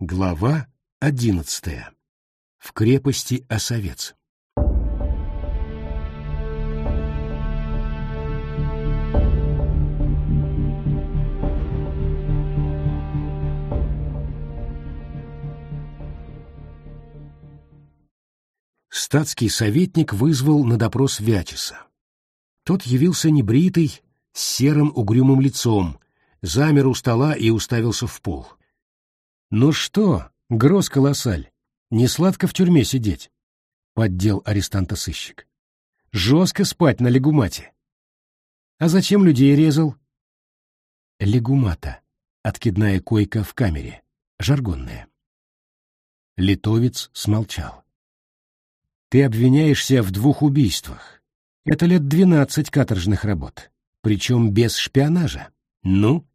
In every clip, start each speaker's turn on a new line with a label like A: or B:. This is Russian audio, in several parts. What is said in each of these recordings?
A: Глава одиннадцатая. В крепости Осовец. Статский советник вызвал на допрос Вячеса. Тот явился небритый, с серым угрюмым лицом, замер у стола и уставился в пол. «Ну что, гроз колоссаль, не сладко в тюрьме сидеть», — поддел арестанта сыщик. «Жестко спать на легумате». «А зачем людей резал?» «Легумата. Откидная койка в камере. Жаргонная». Литовец смолчал. «Ты обвиняешься в двух убийствах. Это лет двенадцать каторжных работ, причем без шпионажа. Ну?»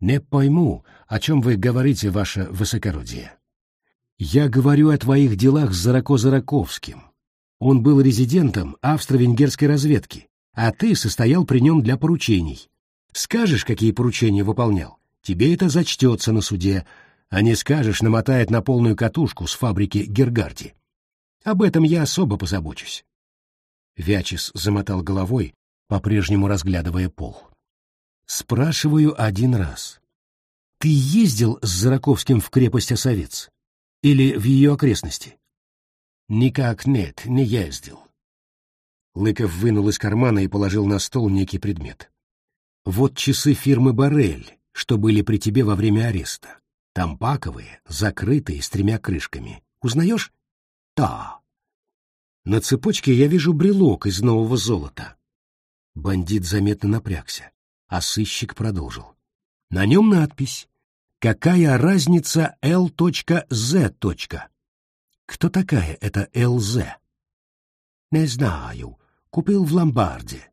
A: «Не пойму, о чем вы говорите, ваше высокородие». «Я говорю о твоих делах с Зарако-Зараковским. Он был резидентом австро-венгерской разведки, а ты состоял при нем для поручений. Скажешь, какие поручения выполнял, тебе это зачтется на суде, а не скажешь, намотает на полную катушку с фабрики Гергарди. Об этом я особо позабочусь». Вячес замотал головой, по-прежнему разглядывая пол. Спрашиваю один раз. Ты ездил с Зараковским в крепость Осовец? Или в ее окрестности? Никак нет, не ездил. Лыков вынул из кармана и положил на стол некий предмет. Вот часы фирмы «Барель», что были при тебе во время ареста. Там паковые, закрытые, с тремя крышками. Узнаешь? Да. На цепочке я вижу брелок из нового золота. Бандит заметно напрягся а сыщик продолжил. На нем надпись «Какая разница Л.З.?» Кто такая эта ЛЗ? Не знаю. Купил в ломбарде.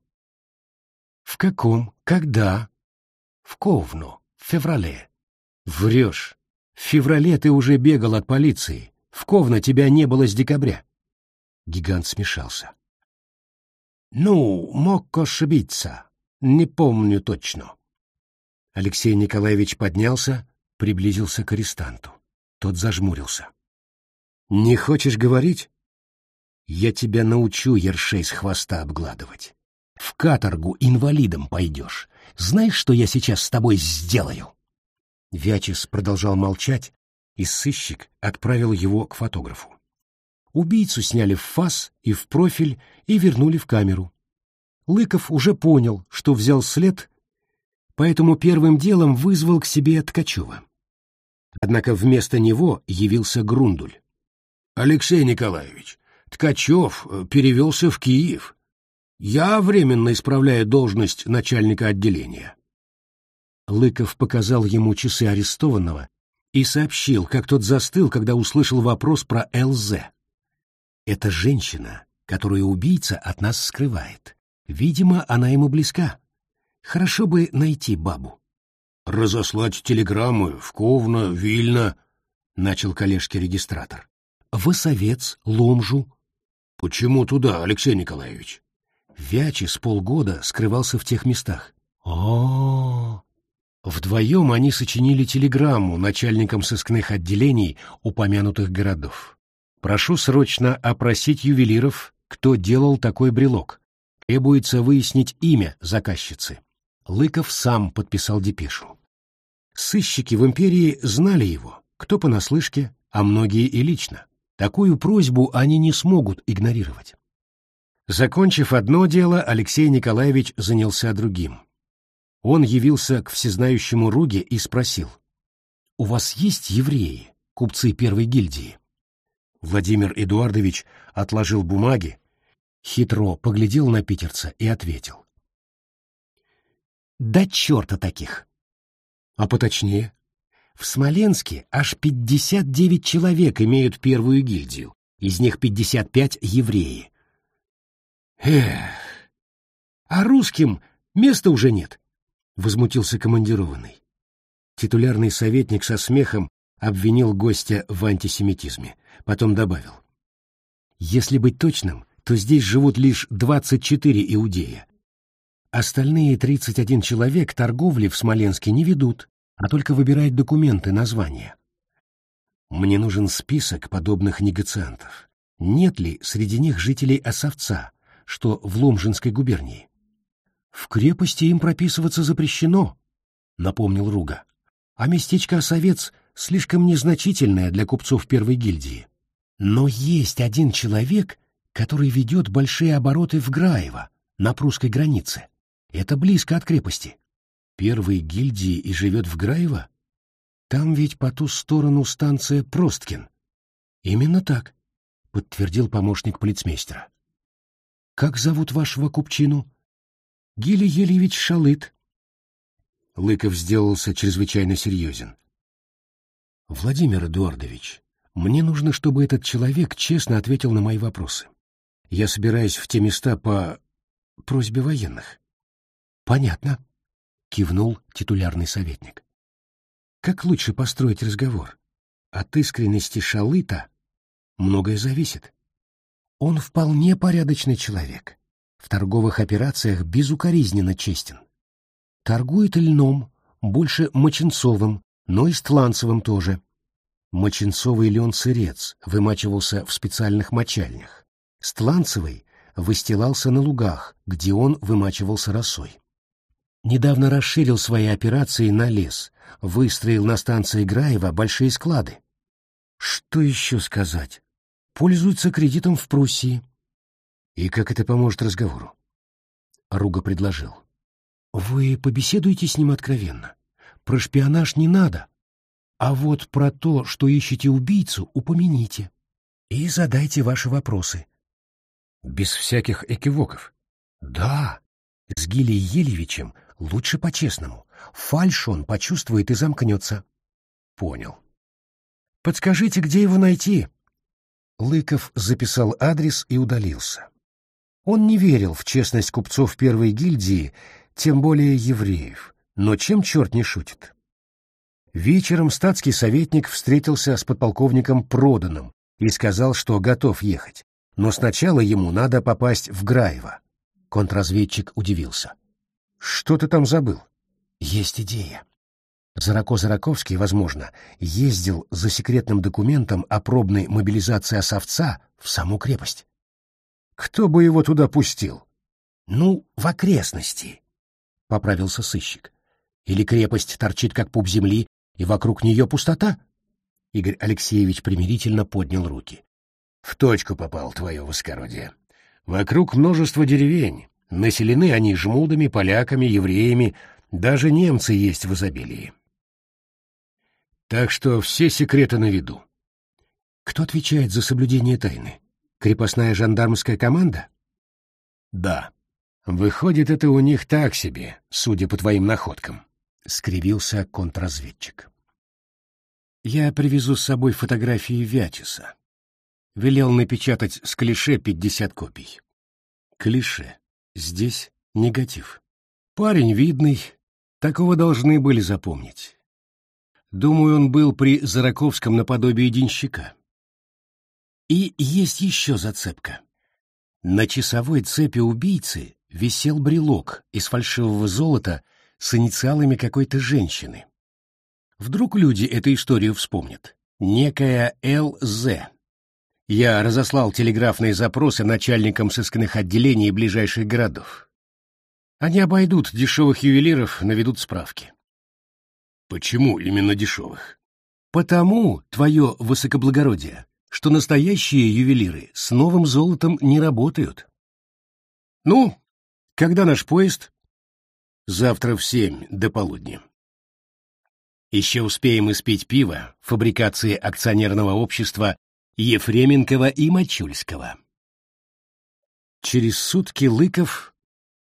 A: В каком? Когда? В Ковно, в феврале. Врешь. В феврале ты уже бегал от полиции. В Ковно тебя не было с декабря. Гигант смешался. Ну, мог ошибиться. Не помню точно. Алексей Николаевич поднялся, приблизился к арестанту. Тот зажмурился. «Не хочешь говорить? Я тебя научу ершей с хвоста обгладывать. В каторгу инвалидом пойдешь. Знаешь, что я сейчас с тобой сделаю?» Вячес продолжал молчать, и сыщик отправил его к фотографу. Убийцу сняли в фас и в профиль и вернули в камеру. Лыков уже понял, что взял след, поэтому первым делом вызвал к себе Ткачева. Однако вместо него явился Грундуль. «Алексей Николаевич, Ткачев э, перевелся в Киев. Я временно исправляю должность начальника отделения». Лыков показал ему часы арестованного и сообщил, как тот застыл, когда услышал вопрос про ЛЗ. «Это женщина, которую убийца от нас скрывает. Видимо, она ему близка. Хорошо бы найти бабу. «Разослать телеграммы в Ковно, Вильно», — начал коллежский регистратор. «В Ломжу». «Почему туда, Алексей Николаевич?» Вячи с полгода скрывался в тех местах. о Вдвоем они сочинили телеграмму начальникам сыскных отделений упомянутых городов. «Прошу срочно опросить ювелиров, кто делал такой брелок. Требуется выяснить имя заказчицы. Лыков сам подписал депешу. Сыщики в империи знали его, кто понаслышке, а многие и лично. Такую просьбу они не смогут игнорировать. Закончив одно дело, Алексей Николаевич занялся другим. Он явился к всезнающему Руге и спросил. «У вас есть евреи, купцы первой гильдии?» Владимир Эдуардович отложил бумаги, Хитро поглядел на питерца и ответил. «Да черта таких!» «А поточнее?» «В Смоленске аж пятьдесят девять человек имеют первую гильдию, из них пятьдесят пять евреи». «Эх! А русским места уже нет!» — возмутился командированный. Титулярный советник со смехом обвинил гостя в антисемитизме, потом добавил. «Если быть точным, то здесь живут лишь 24 иудея. Остальные 31 человек торговли в Смоленске не ведут, а только выбирают документы, названия. Мне нужен список подобных негациантов. Нет ли среди них жителей Осовца, что в Ломжинской губернии? В крепости им прописываться запрещено, напомнил Руга. А местечко Осовец слишком незначительное для купцов первой гильдии. Но есть один человек, который ведет большие обороты в Граево, на прусской границе. Это близко от крепости. Первой гильдии и живет в Граево? Там ведь по ту сторону станция Просткин. Именно так, подтвердил помощник полицмейстера. Как зовут вашего купчину? Гили Елевич Шалыт. Лыков сделался чрезвычайно серьезен. Владимир Эдуардович, мне нужно, чтобы этот человек честно ответил на мои вопросы. Я собираюсь в те места по просьбе военных. Понятно, кивнул титулярный советник. Как лучше построить разговор? От искренности Шалыта многое зависит. Он вполне порядочный человек. В торговых операциях безукоризненно честен. Торгует льном, больше моченцовым, но и стланцевым тоже. Моченцовый лен-сырец вымачивался в специальных мочальнях. Стланцевый выстилался на лугах, где он вымачивался росой. Недавно расширил свои операции на лес, выстроил на станции Граева большие склады. Что еще сказать? Пользуется кредитом в Пруссии. И как это поможет разговору? Руга предложил. Вы побеседуете с ним откровенно. Про шпионаж не надо, а вот про то, что ищете убийцу, упомяните. И задайте ваши вопросы. Без всяких экивоков. Да, с Гилей Елевичем лучше по-честному. Фальш он почувствует и замкнется. Понял. Подскажите, где его найти? Лыков записал адрес и удалился. Он не верил в честность купцов первой гильдии, тем более евреев. Но чем черт не шутит? Вечером статский советник встретился с подполковником Проданом и сказал, что готов ехать, но сначала ему надо попасть в Граево. Контрразведчик удивился. «Что ты там забыл?» «Есть идея. Зарако-Зараковский, возможно, ездил за секретным документом о пробной мобилизации осовца в саму крепость». «Кто бы его туда пустил?» «Ну, в окрестности», — поправился сыщик. «Или крепость торчит как пуп земли, и вокруг нее пустота? Игорь Алексеевич примирительно поднял руки. В точку попал твое воскородие. Вокруг множество деревень. Населены они жмудами, поляками, евреями, даже немцы есть в изобилии. Так что все секреты на виду. Кто отвечает за соблюдение тайны? Крепостная жандармская команда? Да. Выходит, это у них так себе, судя по твоим находкам. — скривился контрразведчик. «Я привезу с собой фотографии Вятиса. Велел напечатать с клише пятьдесят копий. Клише. Здесь негатив. Парень видный, такого должны были запомнить. Думаю, он был при Зараковском наподобие денщика. И есть еще зацепка. На часовой цепи убийцы висел брелок из фальшивого золота — с инициалами какой-то женщины. Вдруг люди эту историю вспомнят. Некая Л.З. Я разослал телеграфные запросы начальникам сыскных отделений ближайших городов. Они обойдут дешевых ювелиров, наведут справки. Почему именно дешевых? Потому, твое высокоблагородие, что настоящие ювелиры с новым золотом не работают. Ну, когда наш поезд? Завтра в семь до полудня. Еще успеем испить пиво фабрикации акционерного общества Ефременкова и Мачульского. Через сутки Лыков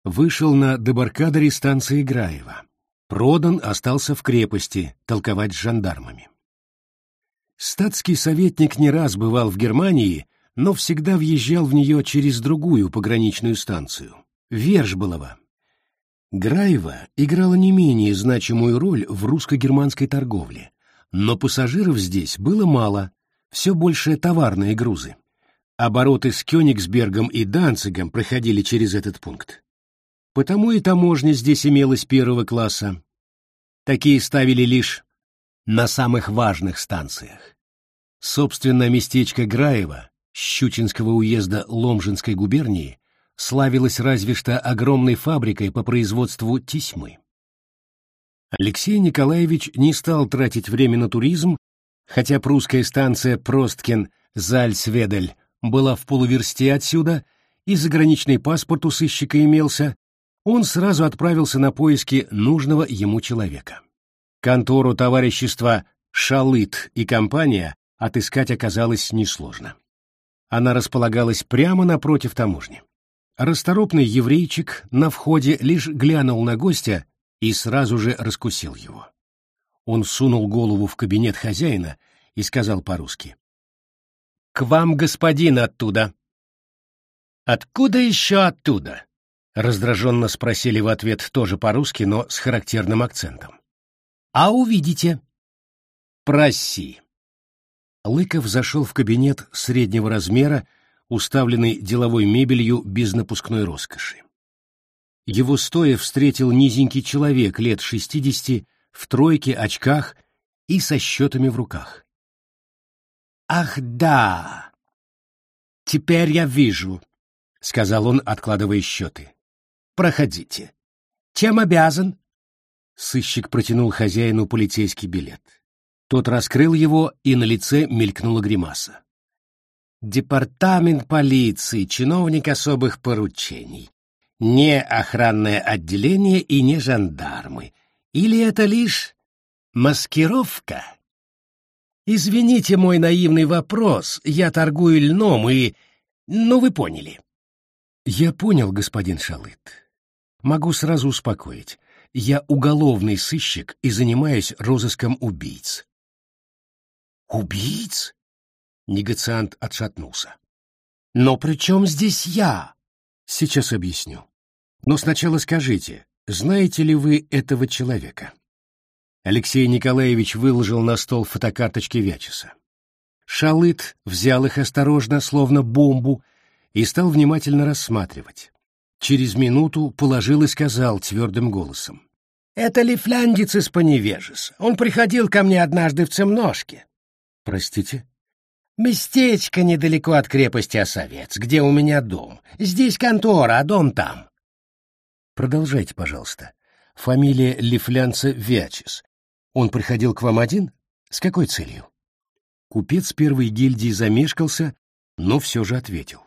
A: вышел на дебаркадере станции Граева. Продан остался в крепости толковать с жандармами. Статский советник не раз бывал в Германии, но всегда въезжал в нее через другую пограничную станцию — Вержболова, Граева играла не менее значимую роль в русско-германской торговле, но пассажиров здесь было мало, все больше товарные грузы. Обороты с Кёнигсбергом и Данцигом проходили через этот пункт. Потому и таможня здесь имелась первого класса. Такие ставили лишь на самых важных станциях. Собственно, местечко Граева, Щучинского уезда Ломжинской губернии, славилось разве что огромной фабрикой по производству тесьмы. Алексей Николаевич не стал тратить время на туризм, хотя прусская станция Просткин-Зальцведель была в полуверсте отсюда, и заграничный паспорт у сыщика имелся, он сразу отправился на поиски нужного ему человека. Контору товарищества «Шалыт» и компания отыскать оказалось несложно. Она располагалась прямо напротив таможни. Расторопный еврейчик на входе лишь глянул на гостя и сразу же раскусил его. Он сунул голову в кабинет хозяина и сказал по-русски. «К вам господин оттуда». «Откуда еще оттуда?» — раздраженно спросили в ответ тоже по-русски, но с характерным акцентом. «А увидите». «Проси». Лыков зашел в кабинет среднего размера, уставленный деловой мебелью без напускной роскоши. Его стоя встретил низенький человек лет шестидесяти в тройке, очках и со счетами в руках. «Ах, да! Теперь я вижу», — сказал он, откладывая счеты. «Проходите. Чем обязан?» Сыщик протянул хозяину полицейский билет. Тот раскрыл его, и на лице мелькнула гримаса. «Департамент полиции, чиновник особых поручений не охранное отделение и не жандармы. Или это лишь маскировка? Извините мой наивный вопрос, я торгую льном и... Ну, вы поняли. Я понял, господин Шалыт. Могу сразу успокоить. Я уголовный сыщик и занимаюсь розыском убийц. Убийц? Негациант отшатнулся. Но при чем здесь я? Сейчас объясню. Но сначала скажите, знаете ли вы этого человека? Алексей Николаевич выложил на стол фотокарточки Вячеса. Шалыт взял их осторожно, словно бомбу, и стал внимательно рассматривать. Через минуту положил и сказал твердым голосом. «Это лифляндец из Поневежеса. Он приходил ко мне однажды в Цемножке». «Простите?» «Местечко недалеко от крепости Осовец, где у меня дом. Здесь контора, а дом там. Продолжайте, пожалуйста. Фамилия Лифлянца Вячес. Он приходил к вам один? С какой целью? Купец первой гильдии замешкался, но все же ответил.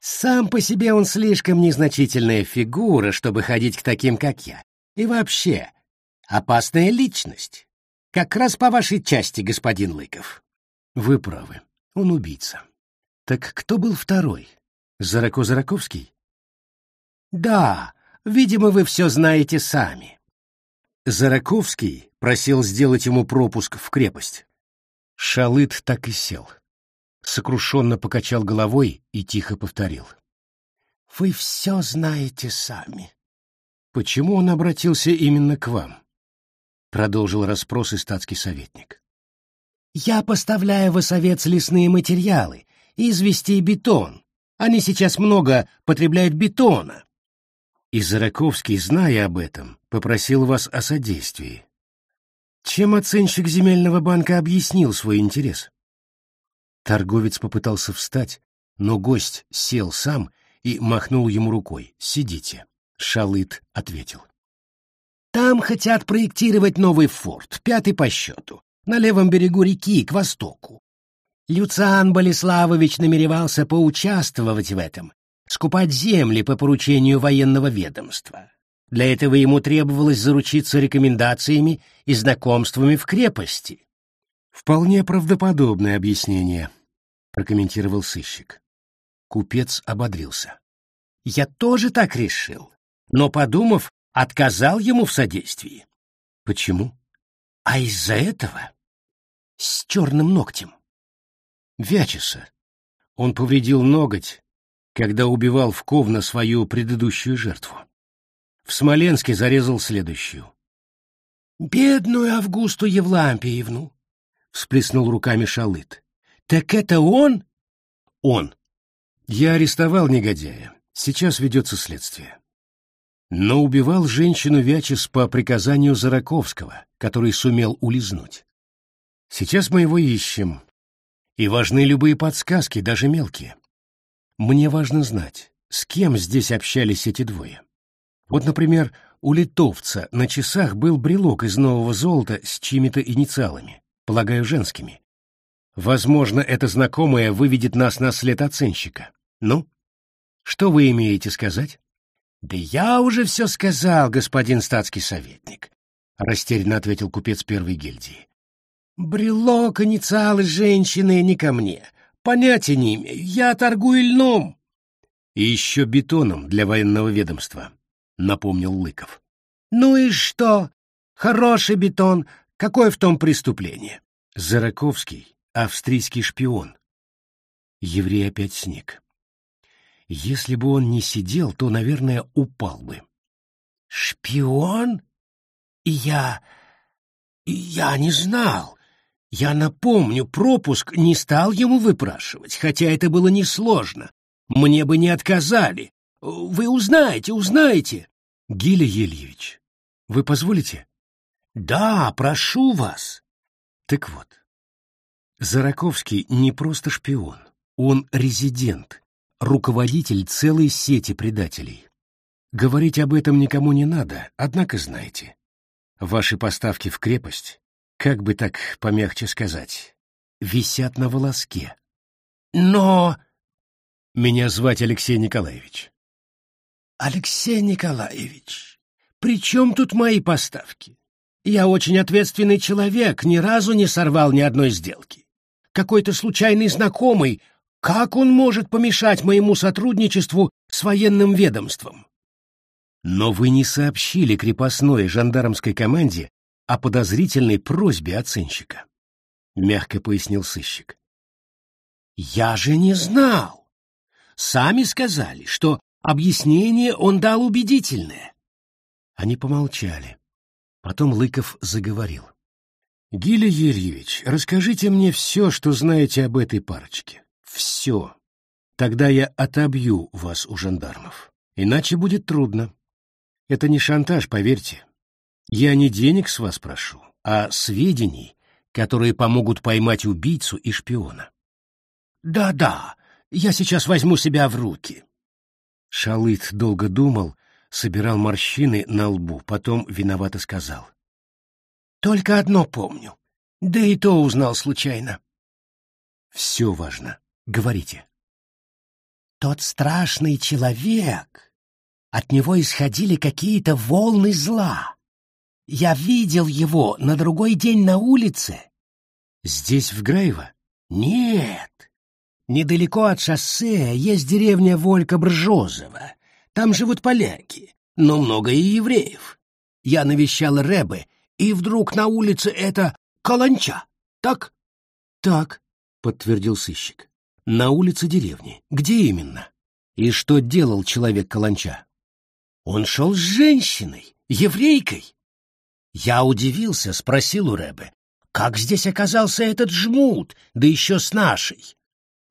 A: Сам по себе он слишком незначительная фигура, чтобы ходить к таким, как я. И вообще, опасная личность. Как раз по вашей части, господин Лыков. Вы правы, он убийца. Так кто был второй? Зарако-Зараковский? Да, Видимо, вы все знаете сами. Зараковский просил сделать ему пропуск в крепость. Шалыт так и сел. Сокрушенно покачал головой и тихо повторил. «Вы все знаете сами». «Почему он обратился именно к вам?» Продолжил расспросы статский советник. «Я поставляю в Осовец лесные материалы, извести и бетон. Они сейчас много потребляют бетона. И Зараковский, зная об этом, попросил вас о содействии. Чем оценщик земельного банка объяснил свой интерес? Торговец попытался встать, но гость сел сам и махнул ему рукой. «Сидите», — Шалыт ответил. «Там хотят проектировать новый форт, пятый по счету, на левом берегу реки, к востоку. Люциан Болеславович намеревался поучаствовать в этом, скупать земли по поручению военного ведомства. Для этого ему требовалось заручиться рекомендациями и знакомствами в крепости. «Вполне правдоподобное объяснение», — прокомментировал сыщик. Купец ободрился. «Я тоже так решил, но, подумав, отказал ему в содействии». «Почему?» «А из-за этого?» «С черным ногтем». «Вячеса. Он повредил ноготь когда убивал в Ковна свою предыдущую жертву. В Смоленске зарезал следующую. «Бедную Августу Евлампиевну!» — всплеснул руками Шалыт. «Так это он?» «Он. Я арестовал негодяя. Сейчас ведется следствие. Но убивал женщину Вячес по приказанию Зараковского, который сумел улизнуть. Сейчас мы его ищем. И важны любые подсказки, даже мелкие. Мне важно знать, с кем здесь общались эти двое. Вот, например, у литовца на часах был брелок из нового золота с чьими-то инициалами, полагаю, женскими. Возможно, это знакомое выведет нас на след оценщика. Ну, что вы имеете сказать? Да я уже все сказал, господин статский советник, растерянно ответил купец первой гильдии. Брелок, инициалы женщины не ко мне. Понятия не имею, я торгую льном. И еще бетоном для военного ведомства, напомнил Лыков. Ну и что? Хороший бетон, какое в том преступление? Зараковский, австрийский шпион. Еврей опять сник. Если бы он не сидел, то, наверное, упал бы. Шпион? Я... я не знал. Я напомню, пропуск не стал ему выпрашивать, хотя это было несложно. Мне бы не отказали. Вы узнаете, узнаете. Гиля Ельевич, вы позволите? Да, прошу вас. Так вот, Зараковский не просто шпион, он резидент, руководитель целой сети предателей. Говорить об этом никому не надо, однако знайте. Ваши поставки в крепость как бы так помягче сказать, висят на волоске. Но... Меня звать Алексей Николаевич. Алексей Николаевич, при чем тут мои поставки? Я очень ответственный человек, ни разу не сорвал ни одной сделки. Какой-то случайный знакомый, как он может помешать моему сотрудничеству с военным ведомством? Но вы не сообщили крепостной жандармской команде о подозрительной просьбе оценщика. Мягко пояснил сыщик. «Я же не знал. Сами сказали, что объяснение он дал убедительное». Они помолчали. Потом Лыков заговорил. «Гиля Юрьевич, расскажите мне все, что знаете об этой парочке. Все. Тогда я отобью вас у жандармов. Иначе будет трудно. Это не шантаж, поверьте. Я не денег с вас прошу, а сведений, которые помогут поймать убийцу и шпиона. Да-да, я сейчас возьму себя в руки. Шалыт долго думал, собирал морщины на лбу, потом виновато сказал. Только одно помню, да и то узнал случайно. Все важно, говорите. Тот страшный человек, от него исходили какие-то волны зла. Я видел его на другой день на улице. Здесь, в Грейво? Нет. Недалеко от шоссе есть деревня Волька-Бржозова. Там живут поляки, но много и евреев. Я навещал Рэбе, и вдруг на улице это Каланча. Так? Так, подтвердил сыщик. На улице деревни. Где именно? И что делал человек Каланча? Он шел с женщиной, еврейкой. Я удивился, спросил у Рэбе, как здесь оказался этот жмут, да еще с нашей?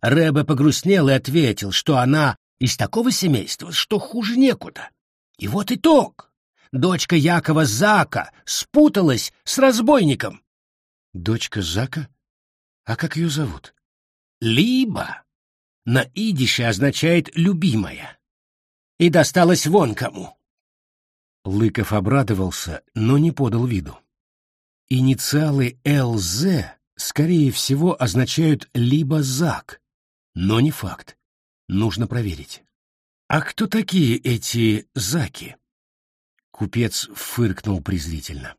A: Рэбе погрустнел и ответил, что она из такого семейства, что хуже некуда. И вот итог. Дочка Якова Зака спуталась с разбойником. Дочка Зака? А как ее зовут? Либо. На идише означает «любимая». И досталась вон кому. Лыков обрадовался, но не подал виду. Инициалы ЛЗ, скорее всего, означают либо ЗАК, но не факт. Нужно проверить. А кто такие эти ЗАКи? Купец фыркнул презрительно.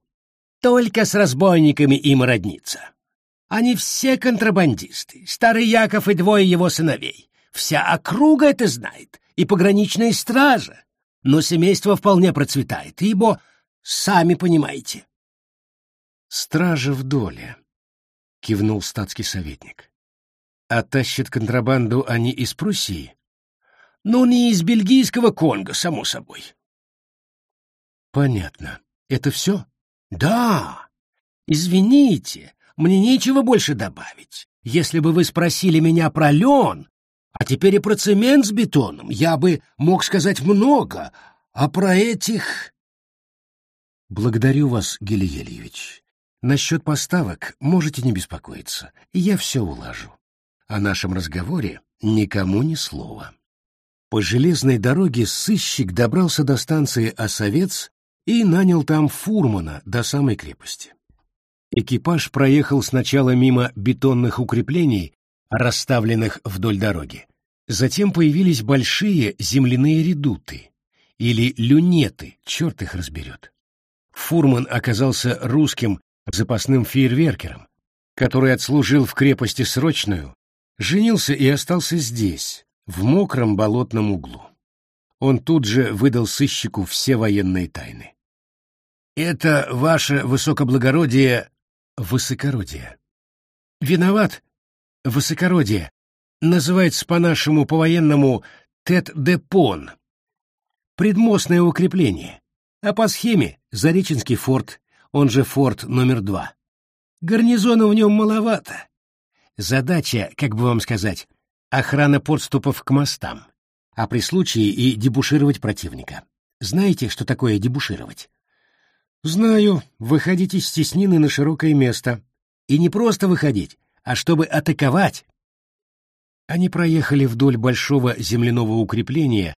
A: Только с разбойниками им родниться. Они все контрабандисты, старый Яков и двое его сыновей. Вся округа это знает, и пограничная стража но семейство вполне процветает, ибо, сами понимаете. — Стража в доле, — кивнул статский советник. — А контрабанду они из Пруссии? — Ну, не из бельгийского Конго, само собой. — Понятно. Это все? — Да. Извините, мне нечего больше добавить. Если бы вы спросили меня про лен, а теперь и про цемент с бетоном я бы мог сказать много, а про этих... Благодарю вас, Гелиельевич. Насчет поставок можете не беспокоиться, я все улажу. О нашем разговоре никому ни слова. По железной дороге сыщик добрался до станции Осовец и нанял там фурмана до самой крепости. Экипаж проехал сначала мимо бетонных укреплений, расставленных вдоль дороги. Затем появились большие земляные редуты, или люнеты, черт их разберет. Фурман оказался русским запасным фейерверкером, который отслужил в крепости срочную, женился и остался здесь, в мокром болотном углу. Он тут же выдал сыщику все военные тайны. «Это ваше высокоблагородие...» «Высокородие». «Виноват, высокородие. Называется по-нашему, по-военному, Тет-де-Пон. Предмостное укрепление. А по схеме — Зареченский форт, он же форт номер два. Гарнизона в нем маловато. Задача, как бы вам сказать, охрана подступов к мостам, а при случае и дебушировать противника. Знаете, что такое дебушировать? Знаю, выходить из стеснины на широкое место. И не просто выходить, а чтобы атаковать. Они проехали вдоль большого земляного укрепления,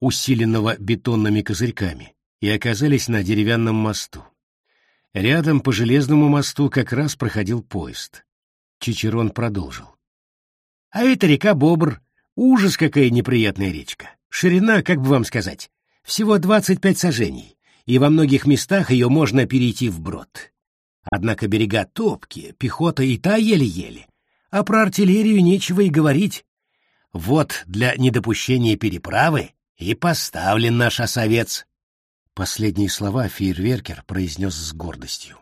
A: усиленного бетонными козырьками, и оказались на деревянном мосту. Рядом по железному мосту как раз проходил поезд. Чичерон продолжил. А это река Бобр. Ужас, какая неприятная речка. Ширина, как бы вам сказать, всего 25 сажений, и во многих местах ее можно перейти вброд. Однако берега топкие, пехота и та еле-еле, а про артиллерию нечего и говорить. Вот для недопущения переправы и поставлен наш осовец. Последние слова фейерверкер произнес с гордостью.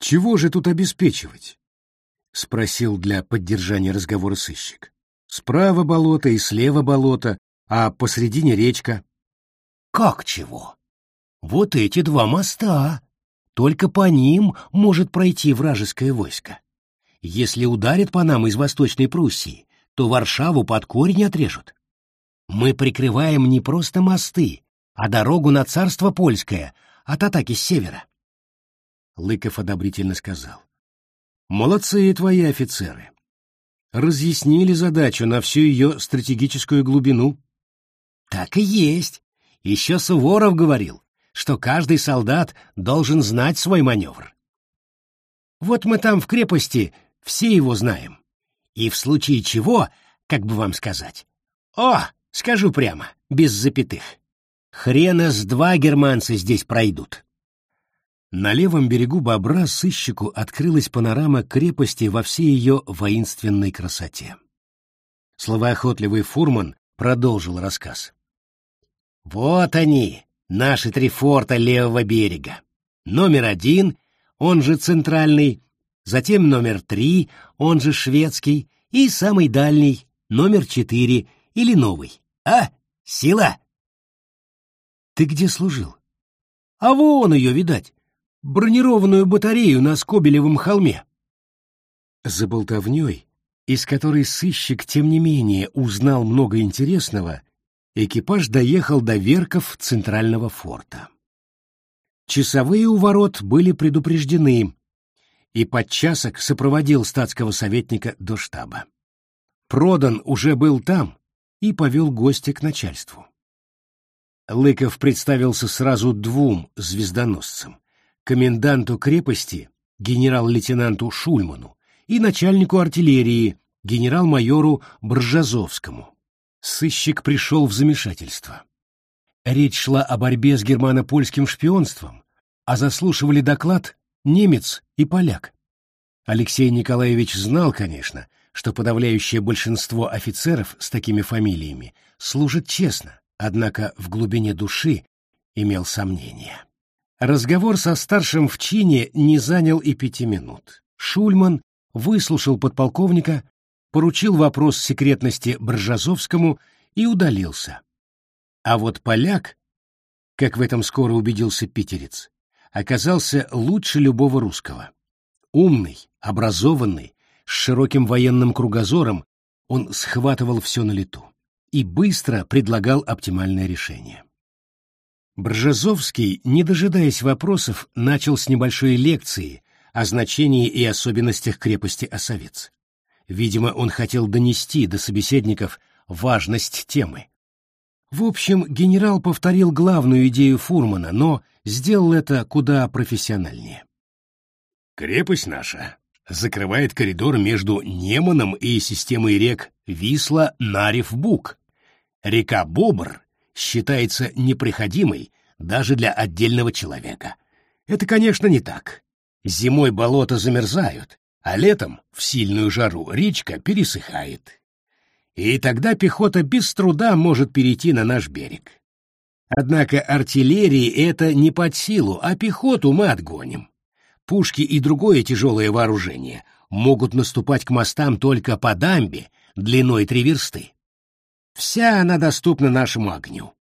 A: Чего же тут обеспечивать? — спросил для поддержания разговора сыщик. «Справа болото и слева болото, а посредине речка». «Как чего? Вот эти два моста. Только по ним может пройти вражеское войско. Если ударят по нам из Восточной Пруссии, то Варшаву под корень отрежут. Мы прикрываем не просто мосты, а дорогу на царство польское от атаки с севера». Лыков одобрительно сказал. Молодцы твои офицеры. Разъяснили задачу на всю ее стратегическую глубину. Так и есть. Еще Суворов говорил, что каждый солдат должен знать свой маневр. Вот мы там в крепости все его знаем. И в случае чего, как бы вам сказать? О, скажу прямо, без запятых. Хрена с два германцы здесь пройдут. На левом берегу Бобра сыщику открылась панорама крепости во всей ее воинственной красоте. Словоохотливый фурман продолжил рассказ. «Вот они, наши три форта левого берега. Номер один, он же центральный, затем номер три, он же шведский, и самый дальний, номер четыре, или новый. А, сила!» «Ты где служил?» «А вон ее, видать бронированную батарею на Скобелевом холме. За болтовней, из которой сыщик, тем не менее, узнал много интересного, экипаж доехал до верков центрального форта. Часовые у ворот были предупреждены, и подчасок сопроводил статского советника до штаба. Продан уже был там и повел гостя к начальству. Лыков представился сразу двум звездоносцам коменданту крепости, генерал-лейтенанту Шульману, и начальнику артиллерии, генерал-майору Бржазовскому. Сыщик пришел в замешательство. Речь шла о борьбе с германо-польским шпионством, а заслушивали доклад немец и поляк. Алексей Николаевич знал, конечно, что подавляющее большинство офицеров с такими фамилиями служат честно, однако в глубине души имел сомнения. Разговор со старшим в чине не занял и пяти минут. Шульман выслушал подполковника, поручил вопрос секретности Бржазовскому и удалился. А вот поляк, как в этом скоро убедился питерец, оказался лучше любого русского. Умный, образованный, с широким военным кругозором, он схватывал все на лету и быстро предлагал оптимальное решение. Бржезовский, не дожидаясь вопросов, начал с небольшой лекции о значении и особенностях крепости Осовец. Видимо, он хотел донести до собеседников важность темы. В общем, генерал повторил главную идею Фурмана, но сделал это куда профессиональнее. «Крепость наша закрывает коридор между Неманом и системой рек Висла-Нарев-Буг. Река Бобр считается неприходимой даже для отдельного человека. Это, конечно, не так. Зимой болота замерзают, а летом, в сильную жару, речка пересыхает. И тогда пехота без труда может перейти на наш берег. Однако артиллерии это не под силу, а пехоту мы отгоним. Пушки и другое тяжелое вооружение могут наступать к мостам только по дамбе длиной три версты. Вся она доступна нашему огню.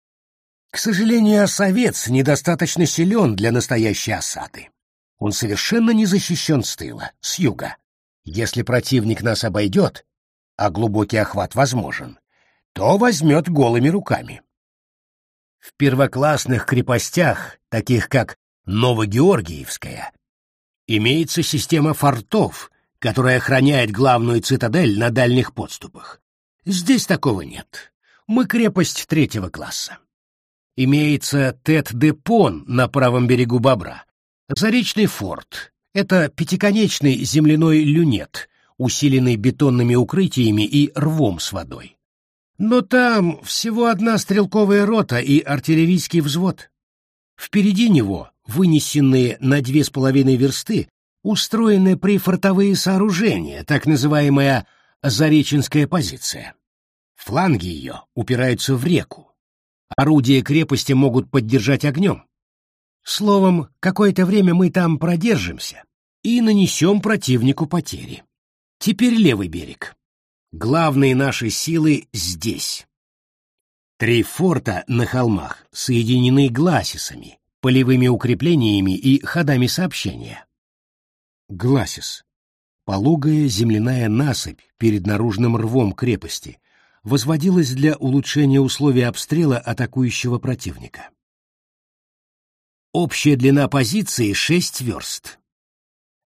A: К сожалению, осовец недостаточно силен для настоящей осады. Он совершенно не защищен с тыла, с юга. Если противник нас обойдет, а глубокий охват возможен, то возьмет голыми руками. В первоклассных крепостях, таких как Новогеоргиевская, имеется система фортов, которая охраняет главную цитадель на дальних подступах. Здесь такого нет. Мы крепость третьего класса. Имеется Тет-де-Пон на правом берегу Бобра, Заречный форт — это пятиконечный земляной люнет, усиленный бетонными укрытиями и рвом с водой. Но там всего одна стрелковая рота и артиллерийский взвод. Впереди него, вынесенные на две с половиной версты, устроены прифортовые сооружения, так называемая Зареченская позиция. Фланги ее упираются в реку. Орудия крепости могут поддержать огнем. Словом, какое-то время мы там продержимся и нанесем противнику потери. Теперь левый берег. Главные наши силы здесь. Три форта на холмах соединены гласисами, полевыми укреплениями и ходами сообщения. Гласис. Пологая земляная насыпь перед наружным рвом крепости возводилась для улучшения условий обстрела атакующего противника. Общая длина позиции — шесть верст.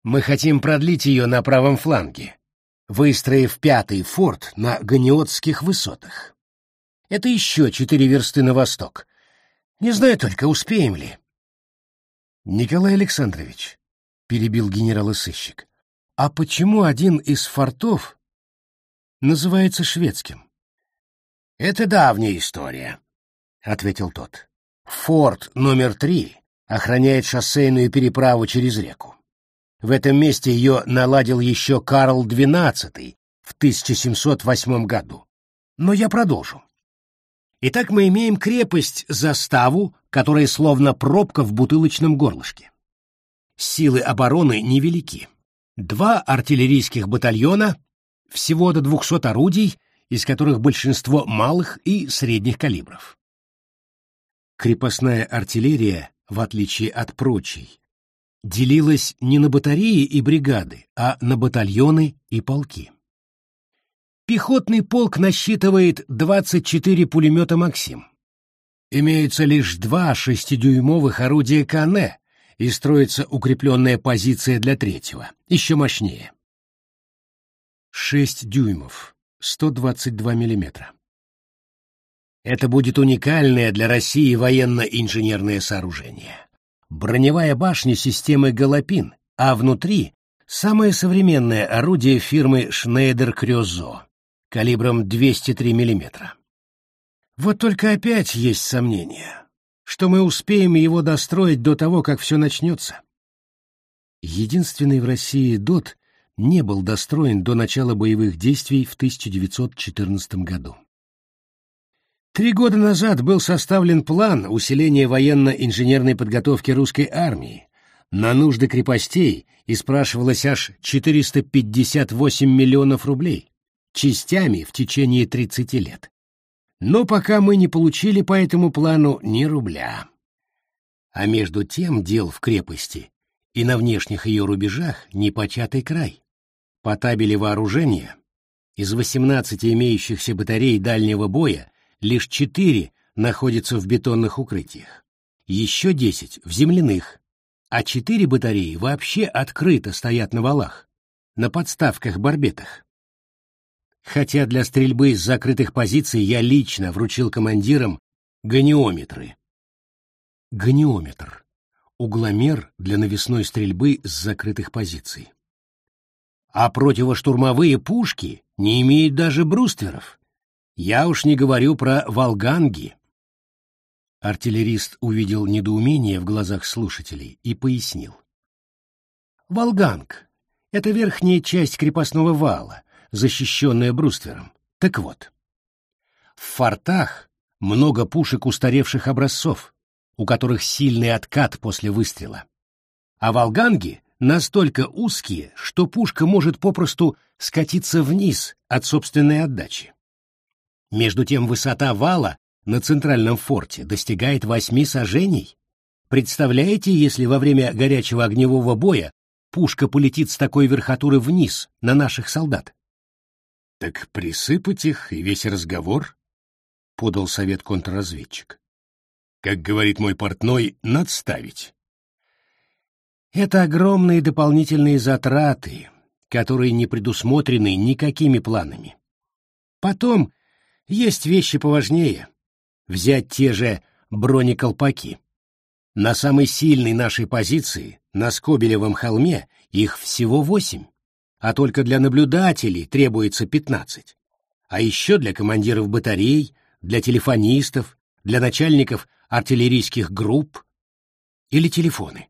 A: Мы хотим продлить ее на правом фланге, выстроив пятый форт на Ганиотских высотах. Это еще четыре версты на восток. Не знаю только, успеем ли. Николай Александрович, — перебил генерал-сыщик, — а почему один из фортов называется шведским? — Это давняя история, — ответил тот. Форт номер три охраняет шоссейную переправу через реку. В этом месте ее наладил еще Карл XII в 1708 году. Но я продолжу. Итак, мы имеем крепость-заставу, которая словно пробка в бутылочном горлышке. Силы обороны невелики. Два артиллерийских батальона, всего до 200 орудий, из которых большинство малых и средних калибров. Крепостная артиллерия в отличие от прочей, делилась не на батареи и бригады, а на батальоны и полки. Пехотный полк насчитывает 24 пулемета «Максим». Имеются лишь два шестидюймовых орудия «Кане», и строится укрепленная позиция для третьего, еще мощнее. 6 дюймов, 122 миллиметра. Это будет уникальное для России военно-инженерное сооружение. Броневая башня системы «Галопин», а внутри самое современное орудие фирмы «Шнейдер Крёзо» калибром 203 мм. Вот только опять есть сомнения, что мы успеем его достроить до того, как все начнется. Единственный в России ДОТ не был достроен до начала боевых действий в 1914 году. Три года назад был составлен план усиления военно-инженерной подготовки русской армии. На нужды крепостей и спрашивалось аж 458 миллионов рублей, частями в течение 30 лет. Но пока мы не получили по этому плану ни рубля. А между тем дел в крепости и на внешних ее рубежах непочатый край. По табели вооружения из 18 имеющихся батарей дальнего боя лишь четыре находятся в бетонных укрытиях, еще десять в земляных, а четыре батареи вообще открыто стоят на валах, на подставках-барбетах. хотя для стрельбы с закрытых позиций я лично вручил командирам гониометры. Гониометр — угломер для навесной стрельбы с закрытых позиций. А противоштурмовые пушки не имеют даже брустверов. Я уж не говорю про волганги. Артиллерист увидел недоумение в глазах слушателей и пояснил. Волганг — это верхняя часть крепостного вала, защищенная бруствером. Так вот, в фортах много пушек устаревших образцов, у которых сильный откат после выстрела. А волганги настолько узкие, что пушка может попросту скатиться вниз от собственной отдачи. Между тем высота вала на центральном форте достигает восьми сажений. Представляете, если во время горячего огневого боя пушка полетит с такой верхотуры вниз на наших солдат? — Так присыпать их и весь разговор, — подал совет контрразведчик. — Как говорит мой портной, надставить. Это огромные дополнительные затраты, которые не предусмотрены никакими планами. Потом есть вещи поважнее. Взять те же бронеколпаки. На самой сильной нашей позиции, на Скобелевом холме, их всего восемь, а только для наблюдателей требуется пятнадцать. А еще для командиров батарей, для телефонистов, для начальников артиллерийских групп или телефоны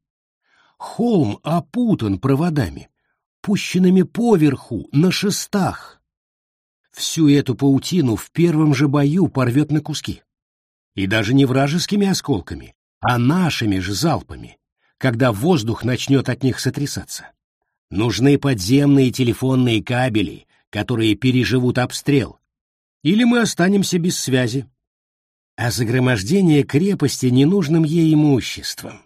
A: холм опутан проводами, пущенными поверху, на шестах. Всю эту паутину в первом же бою порвет на куски. И даже не вражескими осколками, а нашими же залпами, когда воздух начнет от них сотрясаться. Нужны подземные телефонные кабели, которые переживут обстрел. Или мы останемся без связи. А загромождение крепости ненужным ей имуществом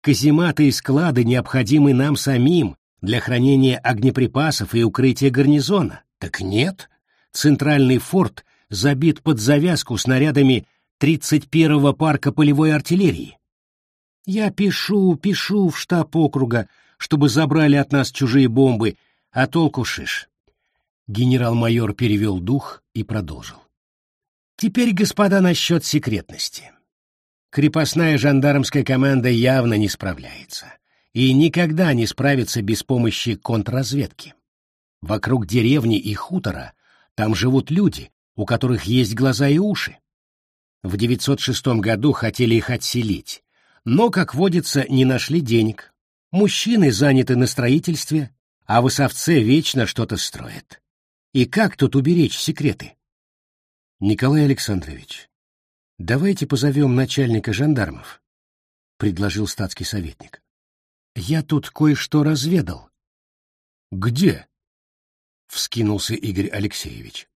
A: Казематы и склады необходимы нам самим для хранения огнеприпасов и укрытия гарнизона. Так нет, центральный форт забит под завязку снарядами 31-го парка полевой артиллерии. Я пишу, пишу в штаб округа, чтобы забрали от нас чужие бомбы, а толку шиш. Генерал-майор перевел дух и продолжил. Теперь, господа, насчет секретности крепостная жандармская команда явно не справляется и никогда не справится без помощи контрразведки. Вокруг деревни и хутора там живут люди, у которых есть глаза и уши. В 906 году хотели их отселить, но, как водится, не нашли денег. Мужчины заняты на строительстве, а в Исовце вечно что-то строят. И как тут уберечь секреты? Николай Александрович, «Давайте позовем начальника жандармов», — предложил статский советник. «Я тут кое-что разведал». «Где?» — вскинулся Игорь Алексеевич.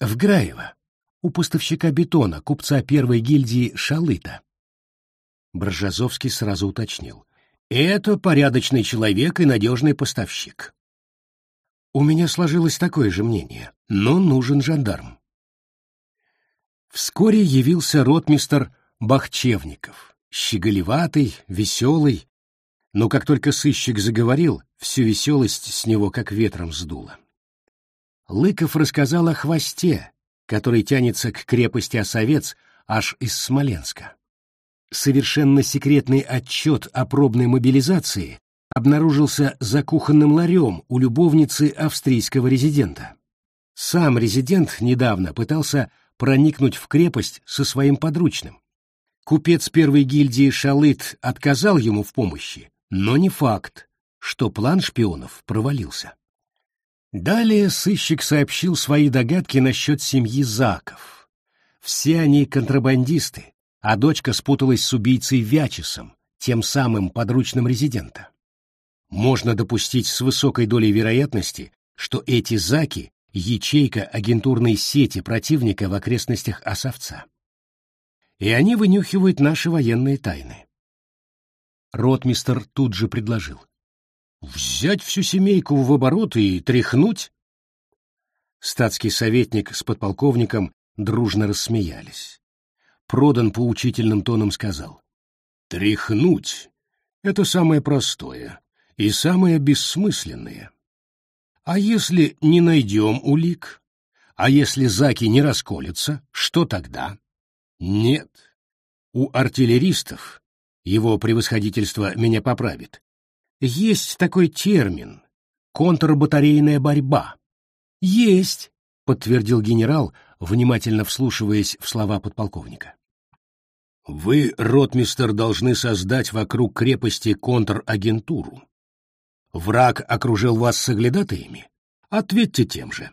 A: «В Граево, у поставщика бетона, купца первой гильдии Шалыта». Бржазовский сразу уточнил. «Это порядочный человек и надежный поставщик». У меня сложилось такое же мнение, но нужен жандарм. Вскоре явился ротмистер Бахчевников, щеголеватый, веселый, но как только сыщик заговорил, всю веселость с него как ветром сдуло. Лыков рассказал о хвосте, который тянется к крепости Осовец аж из Смоленска. Совершенно секретный отчет о пробной мобилизации обнаружился за кухонным ларем у любовницы австрийского резидента. Сам резидент недавно пытался проникнуть в крепость со своим подручным. Купец первой гильдии Шалыт отказал ему в помощи, но не факт, что план шпионов провалился. Далее сыщик сообщил свои догадки насчет семьи Заков. Все они контрабандисты, а дочка спуталась с убийцей Вячесом, тем самым подручным резидента. Можно допустить с высокой долей вероятности, что эти Заки ячейка агентурной сети противника в окрестностях Осовца. И они вынюхивают наши военные тайны. Ротмистер тут же предложил. Взять всю семейку в оборот и тряхнуть? Статский советник с подполковником дружно рассмеялись. Продан поучительным тоном сказал. Тряхнуть — это самое простое и самое бессмысленное. А если не найдем улик? А если заки не расколются, что тогда? Нет. У артиллеристов, его превосходительство меня поправит, есть такой термин — контрбатарейная борьба. Есть, — подтвердил генерал, внимательно вслушиваясь в слова подполковника. Вы, ротмистер, должны создать вокруг крепости контрагентуру. Враг окружил вас соглядатаями? Ответьте тем же.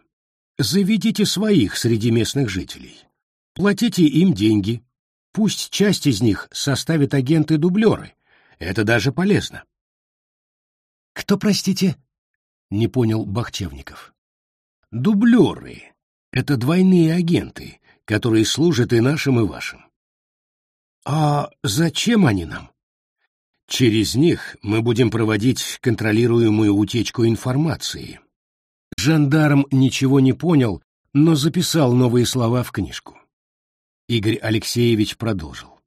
A: Заведите своих среди местных жителей. Платите им деньги. Пусть часть из них составит агенты-дублеры. Это даже полезно. «Кто, простите?» — не понял Бахчевников. «Дублеры. Это двойные агенты, которые служат и нашим, и вашим. А зачем они нам? Через них мы будем проводить контролируемую утечку информации. Жандарм ничего не понял, но записал новые слова в книжку. Игорь Алексеевич продолжил.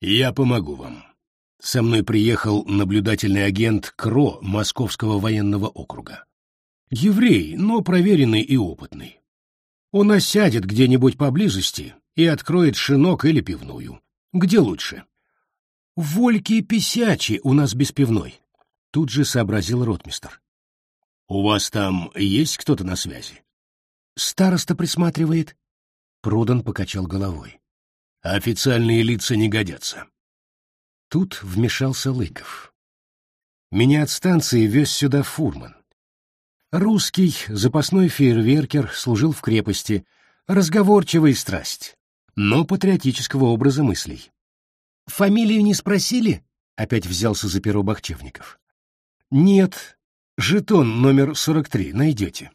A: «Я помогу вам. Со мной приехал наблюдательный агент КРО Московского военного округа. Еврей, но проверенный и опытный. Он осядет где-нибудь поблизости и откроет шинок или пивную. Где лучше? Вольки и писячи у нас без пивной. Тут же сообразил ротмистер. У вас там есть кто-то на связи? Староста присматривает. Продан покачал головой. Официальные лица не годятся. Тут вмешался Лыков. Меня от станции вез сюда фурман. Русский запасной фейерверкер служил в крепости, разговорчивый страсть, но патриотического образа мыслей. «Фамилию не спросили?» — опять взялся за перо Бахчевников. «Нет. Жетон номер 43 найдете».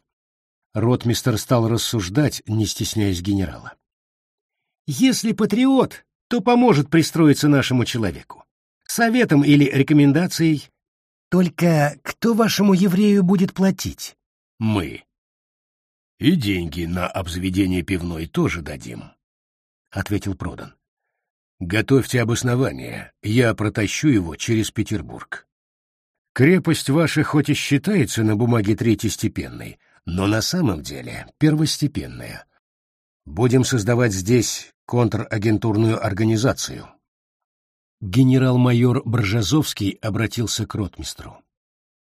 A: Ротмистер стал рассуждать, не стесняясь генерала. «Если патриот, то поможет пристроиться нашему человеку. Советом или рекомендацией. Только кто вашему еврею будет платить?» «Мы. И деньги на обзаведение пивной тоже дадим», ответил Продан. Готовьте обоснование, я протащу его через Петербург. Крепость ваша хоть и считается на бумаге третьестепенной, но на самом деле первостепенная. Будем создавать здесь контрагентурную организацию. Генерал-майор Бржазовский обратился к ротмистру.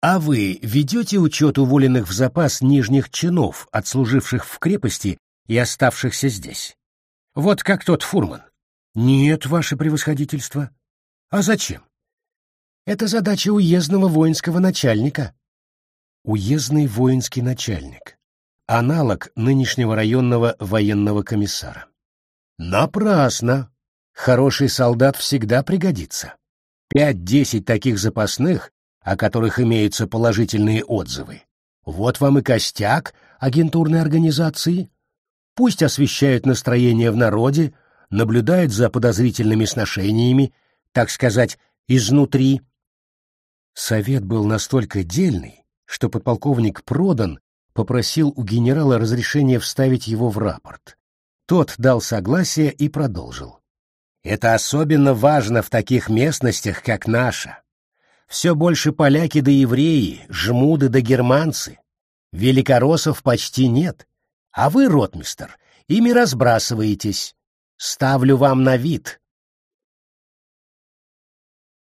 A: «А вы ведете учет уволенных в запас нижних чинов, отслуживших в крепости и оставшихся здесь?» Вот как тот фурман. Нет, ваше превосходительство. А зачем? Это задача уездного воинского начальника. Уездный воинский начальник. Аналог нынешнего районного военного комиссара. Напрасно. Хороший солдат всегда пригодится. Пять-десять таких запасных, о которых имеются положительные отзывы. Вот вам и костяк агентурной организации, Пусть освещают настроение в народе, наблюдают за подозрительными сношениями, так сказать, изнутри. Совет был настолько дельный, что подполковник Продан попросил у генерала разрешения вставить его в рапорт. Тот дал согласие и продолжил. Это особенно важно в таких местностях, как наша. Все больше поляки да евреи, жмуды да германцы. Великороссов почти нет. А вы, ротмистер, ими разбрасываетесь. Ставлю вам на вид.